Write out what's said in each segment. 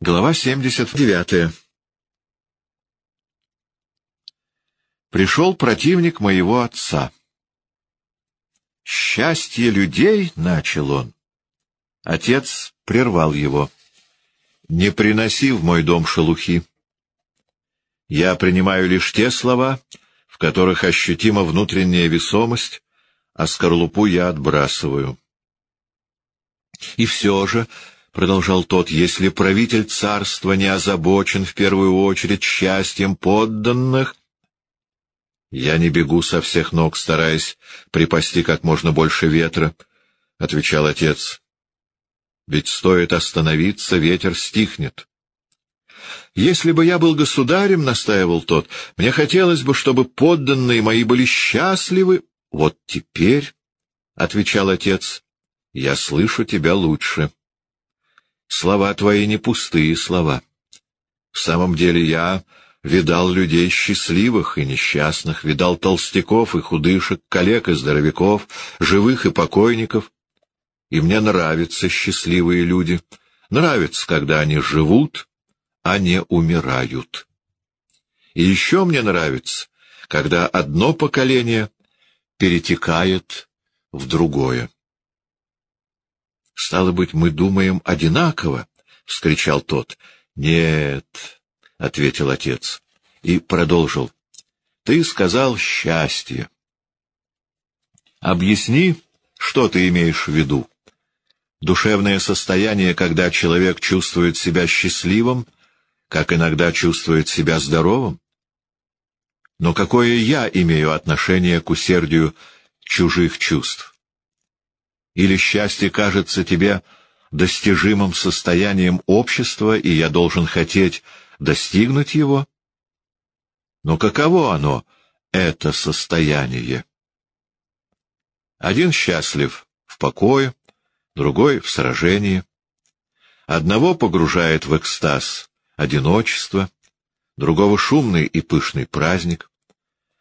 Глава 79. Пришел противник моего отца. «Счастье людей!» — начал он. Отец прервал его. «Не приноси в мой дом шелухи. Я принимаю лишь те слова, в которых ощутима внутренняя весомость, а скорлупу я отбрасываю». И все же продолжал тот, — если правитель царства не озабочен в первую очередь счастьем подданных... Я не бегу со всех ног, стараясь припасти как можно больше ветра, — отвечал отец. Ведь стоит остановиться, ветер стихнет. Если бы я был государем, — настаивал тот, — мне хотелось бы, чтобы подданные мои были счастливы. Вот теперь, — отвечал отец, — я слышу тебя лучше. — Слова твои не пустые слова. В самом деле я видал людей счастливых и несчастных, видал толстяков и худышек, коллег и здоровяков, живых и покойников. И мне нравятся счастливые люди. Нравится, когда они живут, а не умирают. И еще мне нравится, когда одно поколение перетекает в другое. — Стало быть, мы думаем одинаково? — вскричал тот. — Нет, — ответил отец и продолжил. — Ты сказал счастье. Объясни, что ты имеешь в виду. Душевное состояние, когда человек чувствует себя счастливым, как иногда чувствует себя здоровым? Но какое я имею отношение к усердию чужих чувств? Или счастье кажется тебе достижимым состоянием общества, и я должен хотеть достигнуть его? Но каково оно, это состояние? Один счастлив в покое, другой — в сражении. Одного погружает в экстаз одиночество, другого — шумный и пышный праздник.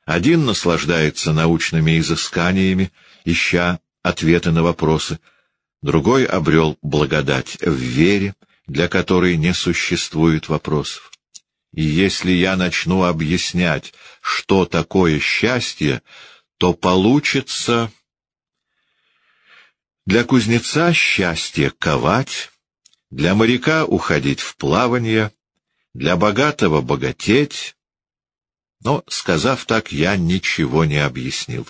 Один наслаждается научными изысканиями, ища ответы на вопросы, другой обрел благодать в вере, для которой не существует вопросов. И если я начну объяснять, что такое счастье, то получится... Для кузнеца счастье — ковать, для моряка — уходить в плавание, для богатого — богатеть. Но, сказав так, я ничего не объяснил.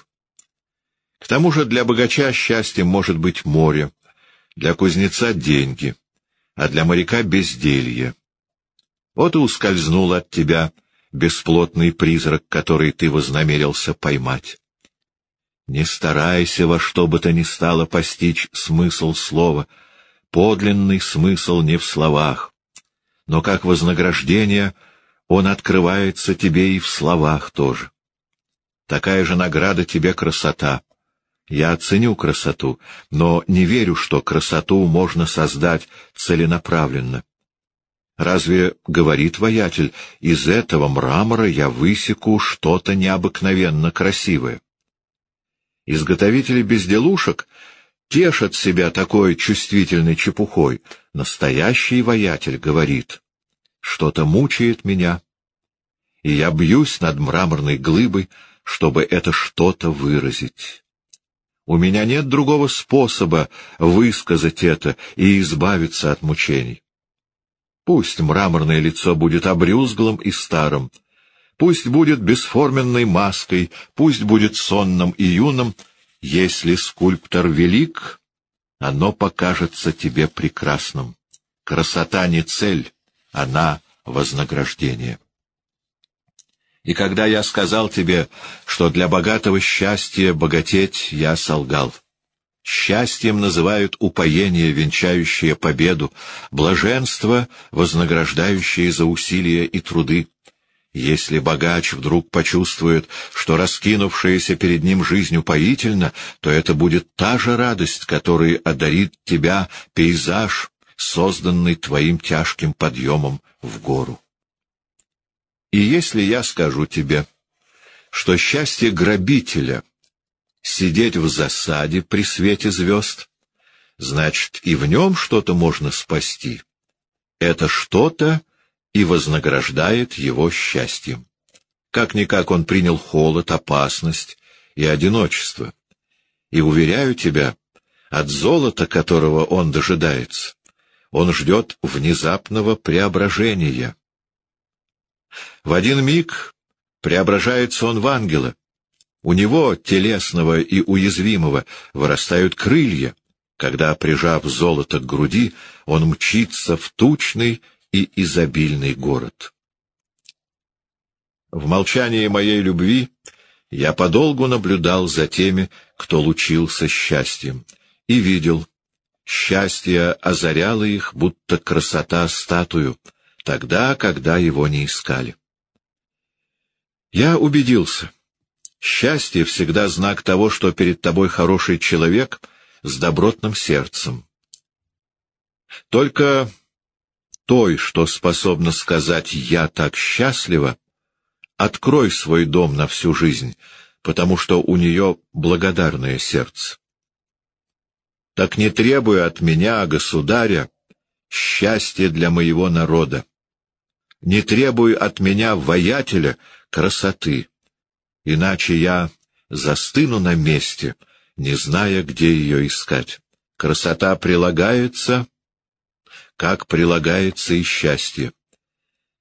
К тому же для богача счастьем может быть море, для кузнеца — деньги, а для моряка — безделье. Вот и ускользнул от тебя бесплотный призрак, который ты вознамерился поймать. Не старайся во что бы то ни стало постичь смысл слова, подлинный смысл не в словах, но как вознаграждение он открывается тебе и в словах тоже. Такая же награда тебе красота — я ценю красоту, но не верю, что красоту можно создать целенаправленно. Разве, говорит воятель, из этого мрамора я высеку что-то необыкновенно красивое? Изготовители безделушек тешат себя такой чувствительной чепухой. Настоящий воятель говорит, что-то мучает меня, и я бьюсь над мраморной глыбой, чтобы это что-то выразить. У меня нет другого способа высказать это и избавиться от мучений. Пусть мраморное лицо будет обрюзглым и старым, пусть будет бесформенной маской, пусть будет сонным и юным, если скульптор велик, оно покажется тебе прекрасным. Красота не цель, она вознаграждение. И когда я сказал тебе, что для богатого счастья богатеть, я солгал. Счастьем называют упоение, венчающее победу, блаженство, вознаграждающее за усилия и труды. Если богач вдруг почувствует, что раскинувшаяся перед ним жизнь упоительна, то это будет та же радость, которая одарит тебя пейзаж, созданный твоим тяжким подъемом в гору. И если я скажу тебе, что счастье грабителя — сидеть в засаде при свете звезд, значит, и в нем что-то можно спасти. это что-то и вознаграждает его счастьем. Как-никак он принял холод, опасность и одиночество. И, уверяю тебя, от золота, которого он дожидается, он ждет внезапного преображения. В один миг преображается он в ангела. У него, телесного и уязвимого, вырастают крылья, когда, прижав золото к груди, он мчится в тучный и изобильный город. В молчании моей любви я подолгу наблюдал за теми, кто лучился счастьем, и видел, счастье озаряло их, будто красота статую, тогда, когда его не искали. Я убедился. Счастье всегда знак того, что перед тобой хороший человек с добротным сердцем. Только той, что способна сказать «я так счастлива», открой свой дом на всю жизнь, потому что у нее благодарное сердце. Так не требуй от меня, государя, счастья для моего народа. Не требуй от меня, воятеля, красоты, иначе я застыну на месте, не зная, где ее искать. Красота прилагается, как прилагается и счастье.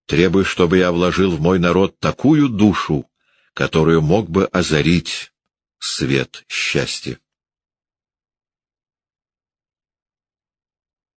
Требуй, чтобы я вложил в мой народ такую душу, которую мог бы озарить свет счастья.